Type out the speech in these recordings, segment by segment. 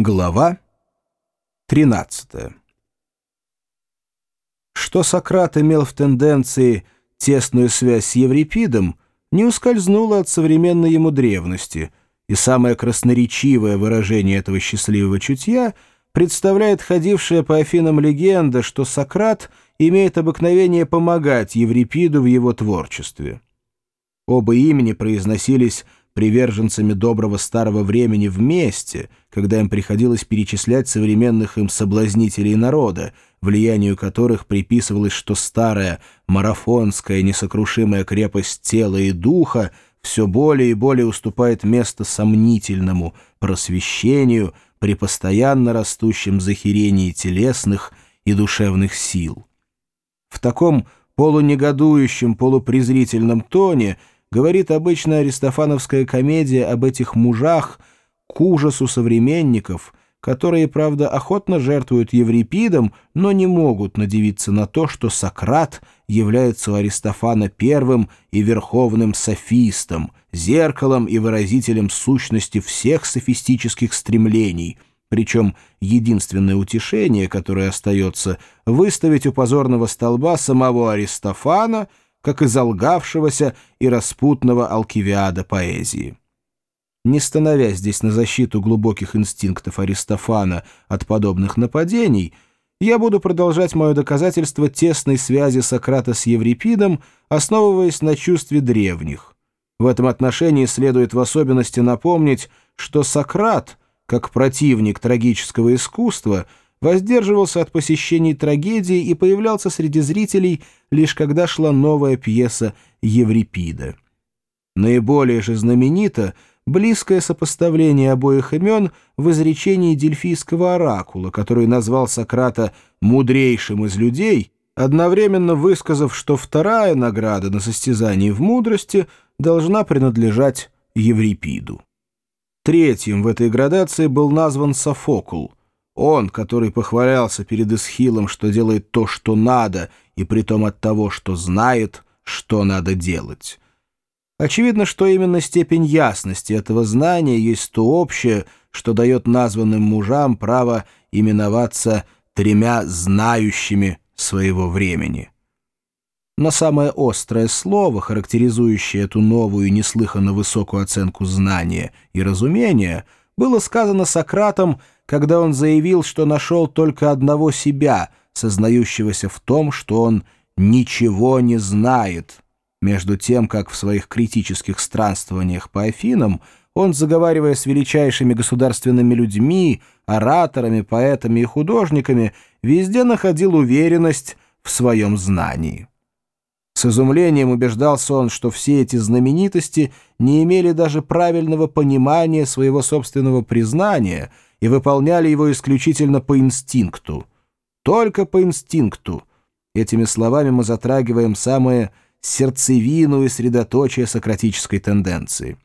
Глава 13 Что Сократ имел в тенденции тесную связь с Еврипидом, не ускользнуло от современной ему древности, и самое красноречивое выражение этого счастливого чутья представляет ходившая по Афинам легенда, что Сократ имеет обыкновение помогать Еврипиду в его творчестве. Оба имени произносились приверженцами доброго старого времени вместе, когда им приходилось перечислять современных им соблазнителей народа, влиянию которых приписывалось, что старая марафонская несокрушимая крепость тела и духа все более и более уступает место сомнительному просвещению при постоянно растущем захерении телесных и душевных сил. В таком полунегодующем, полупрезрительном тоне – говорит обычно аристофановская комедия об этих мужах к ужасу современников, которые, правда, охотно жертвуют Еврипидом, но не могут надевиться на то, что Сократ является у Аристофана первым и верховным софистом, зеркалом и выразителем сущности всех софистических стремлений, причем единственное утешение, которое остается, выставить у позорного столба самого Аристофана — как и залгавшегося и распутного алкивиада поэзии. Не становясь здесь на защиту глубоких инстинктов Аристофана от подобных нападений, я буду продолжать мое доказательство тесной связи Сократа с Еврипидом, основываясь на чувстве древних. В этом отношении следует в особенности напомнить, что Сократ, как противник трагического искусства, воздерживался от посещений трагедии и появлялся среди зрителей лишь когда шла новая пьеса Еврипида. Наиболее же знаменито близкое сопоставление обоих имен в изречении дельфийского оракула, который назвал Сократа «мудрейшим из людей», одновременно высказав, что вторая награда на состязании в мудрости должна принадлежать Еврипиду. Третьим в этой градации был назван Софокл — он, который похвалялся перед Исхилом, что делает то, что надо, и притом от того, что знает, что надо делать. Очевидно, что именно степень ясности этого знания есть то общее, что дает названным мужам право именоваться тремя знающими своего времени. Но самое острое слово, характеризующее эту новую неслыханно высокую оценку знания и разумения, было сказано Сократом когда он заявил, что нашел только одного себя, сознающегося в том, что он ничего не знает, между тем, как в своих критических странствованиях по Афинам он, заговаривая с величайшими государственными людьми, ораторами, поэтами и художниками, везде находил уверенность в своем знании. С изумлением убеждался он, что все эти знаменитости не имели даже правильного понимания своего собственного признания — и выполняли его исключительно по инстинкту. Только по инстинкту. Этими словами мы затрагиваем самое сердцевину и средоточие сократической тенденции.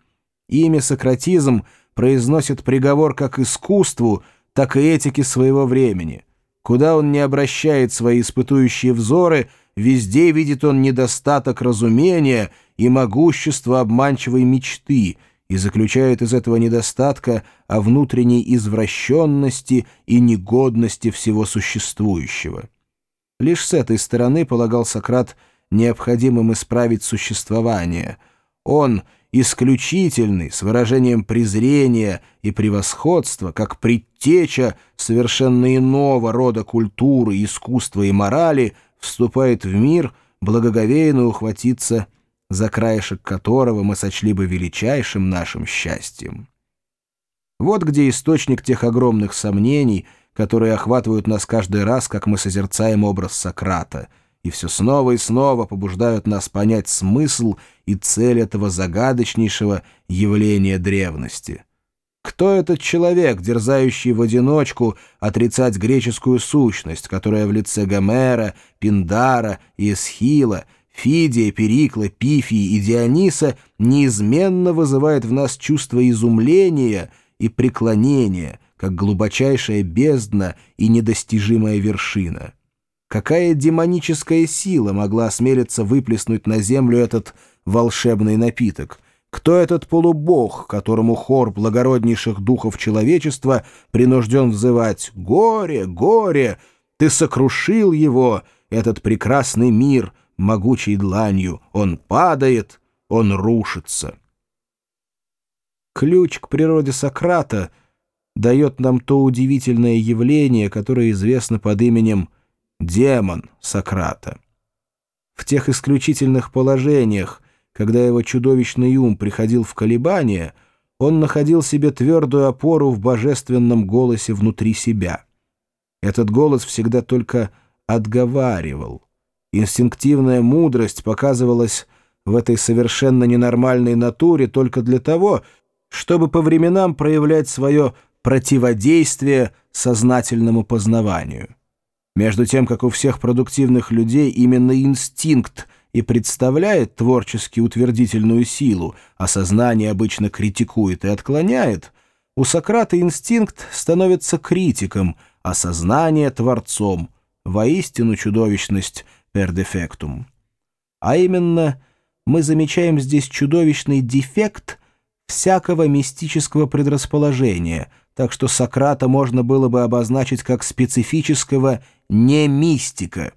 Имя сократизм произносит приговор как искусству, так и этике своего времени. Куда он не обращает свои испытующие взоры, везде видит он недостаток разумения и могущество обманчивой мечты — и заключает из этого недостатка о внутренней извращенности и негодности всего существующего. Лишь с этой стороны полагал Сократ необходимым исправить существование. Он, исключительный, с выражением презрения и превосходства, как предтеча совершенно иного рода культуры, искусства и морали, вступает в мир, благоговейно ухватиться за краешек которого мы сочли бы величайшим нашим счастьем. Вот где источник тех огромных сомнений, которые охватывают нас каждый раз, как мы созерцаем образ Сократа, и все снова и снова побуждают нас понять смысл и цель этого загадочнейшего явления древности. Кто этот человек, дерзающий в одиночку отрицать греческую сущность, которая в лице Гомера, Пиндара и Эсхила — Фидия, Перикла, Пифии и Диониса неизменно вызывает в нас чувство изумления и преклонения, как глубочайшая бездна и недостижимая вершина. Какая демоническая сила могла осмелиться выплеснуть на землю этот волшебный напиток? Кто этот полубог, которому хор благороднейших духов человечества принужден взывать «Горе, горе! Ты сокрушил его, этот прекрасный мир, могучей дланью! Он падает, он рушится!» Ключ к природе Сократа дает нам то удивительное явление, которое известно под именем «демон Сократа». В тех исключительных положениях, когда его чудовищный ум приходил в колебания, он находил себе твердую опору в божественном голосе внутри себя. Этот голос всегда только отговаривал. Инстинктивная мудрость показывалась в этой совершенно ненормальной натуре только для того, чтобы по временам проявлять свое противодействие сознательному познаванию. Между тем, как у всех продуктивных людей именно инстинкт и представляет творчески утвердительную силу, а сознание обычно критикует и отклоняет, у Сократа инстинкт становится критиком, а сознание — творцом, воистину чудовищность per defectum. А именно, мы замечаем здесь чудовищный дефект всякого мистического предрасположения, так что Сократа можно было бы обозначить как специфического «не мистика»,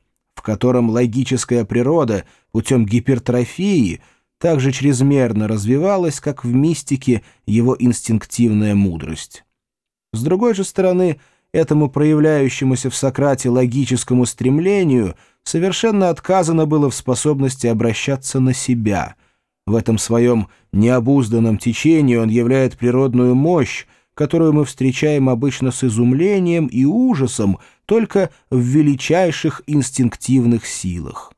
котором логическая природа путем гипертрофии так же чрезмерно развивалась, как в мистике его инстинктивная мудрость. С другой же стороны, этому проявляющемуся в Сократе логическому стремлению совершенно отказано было в способности обращаться на себя. В этом своем необузданном течении он являет природную мощь, которую мы встречаем обычно с изумлением и ужасом только в величайших инстинктивных силах.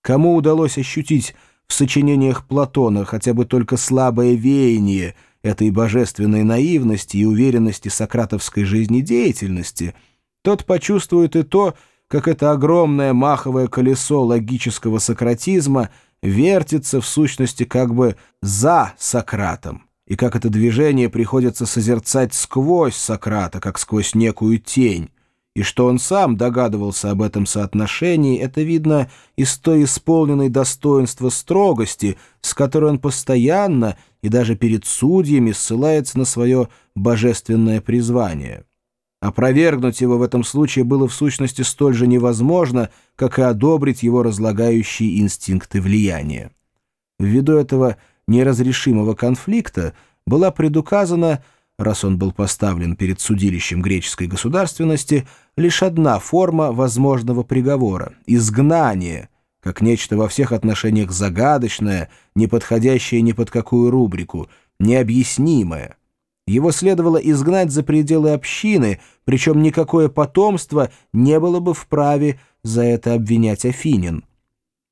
Кому удалось ощутить в сочинениях Платона хотя бы только слабое веяние этой божественной наивности и уверенности сократовской жизнедеятельности, тот почувствует и то, как это огромное маховое колесо логического сократизма вертится в сущности как бы за Сократом и как это движение приходится созерцать сквозь Сократа, как сквозь некую тень, и что он сам догадывался об этом соотношении, это видно из той исполненной достоинства строгости, с которой он постоянно и даже перед судьями ссылается на свое божественное призвание. Опровергнуть его в этом случае было в сущности столь же невозможно, как и одобрить его разлагающие инстинкты влияния. Ввиду этого неразрешимого конфликта была предуказана, раз он был поставлен перед судилищем греческой государственности, лишь одна форма возможного приговора — изгнание, как нечто во всех отношениях загадочное, не подходящее ни под какую рубрику, необъяснимое. Его следовало изгнать за пределы общины, причем никакое потомство не было бы вправе за это обвинять Афинин.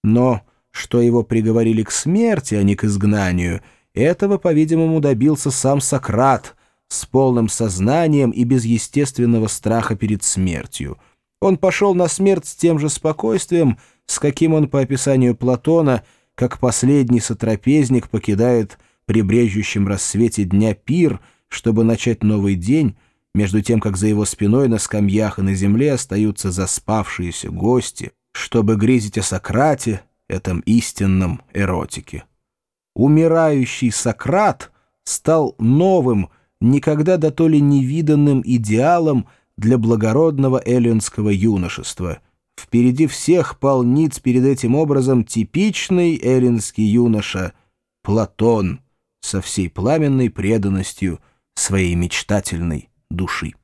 Но что его приговорили к смерти, а не к изгнанию, этого, по-видимому, добился сам Сократ с полным сознанием и без естественного страха перед смертью. Он пошел на смерть с тем же спокойствием, с каким он, по описанию Платона, как последний сотрапезник покидает при брежущем рассвете дня пир, чтобы начать новый день, между тем, как за его спиной на скамьях и на земле остаются заспавшиеся гости, чтобы грезить о Сократе, этом истинном эротике. Умирающий Сократ стал новым, никогда до то ли невиданным идеалом для благородного эллинского юношества. Впереди всех полниц перед этим образом типичный эллинский юноша Платон со всей пламенной преданностью своей мечтательной души.